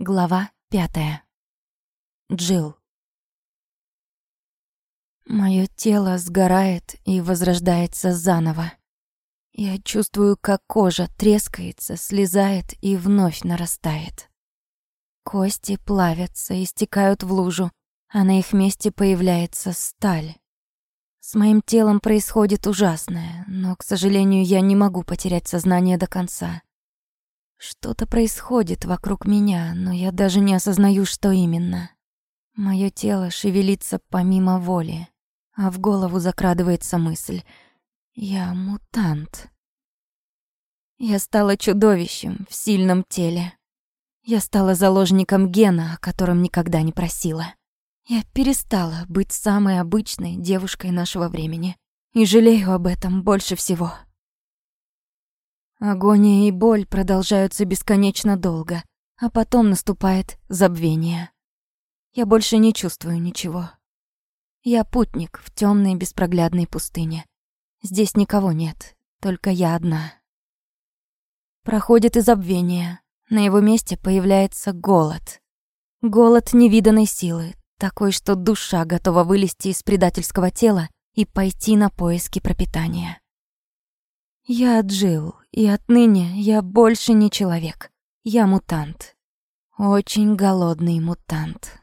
Глава пятая. Джил. Моё тело сгорает и возрождается заново. Я чувствую, как кожа трескается, слезает и вновь нарастает. Кости плавятся и стекают в лужу, а на их месте появляется сталь. С моим телом происходит ужасное, но, к сожалению, я не могу потерять сознание до конца. Что-то происходит вокруг меня, но я даже не осознаю, что именно. Моё тело шевелится помимо воли, а в голову закрадывается мысль «Я мутант». Я стала чудовищем в сильном теле. Я стала заложником гена, о котором никогда не просила. Я перестала быть самой обычной девушкой нашего времени и жалею об этом больше всего. Агония и боль продолжаются бесконечно долго, а потом наступает забвение. Я больше не чувствую ничего. Я путник в темной беспроглядной пустыне. Здесь никого нет, только я одна. Проходит и забвение. На его месте появляется голод. Голод невиданной силы, такой, что душа готова вылезти из предательского тела и пойти на поиски пропитания. Я Джил, и отныне я больше не человек. Я мутант. Очень голодный мутант.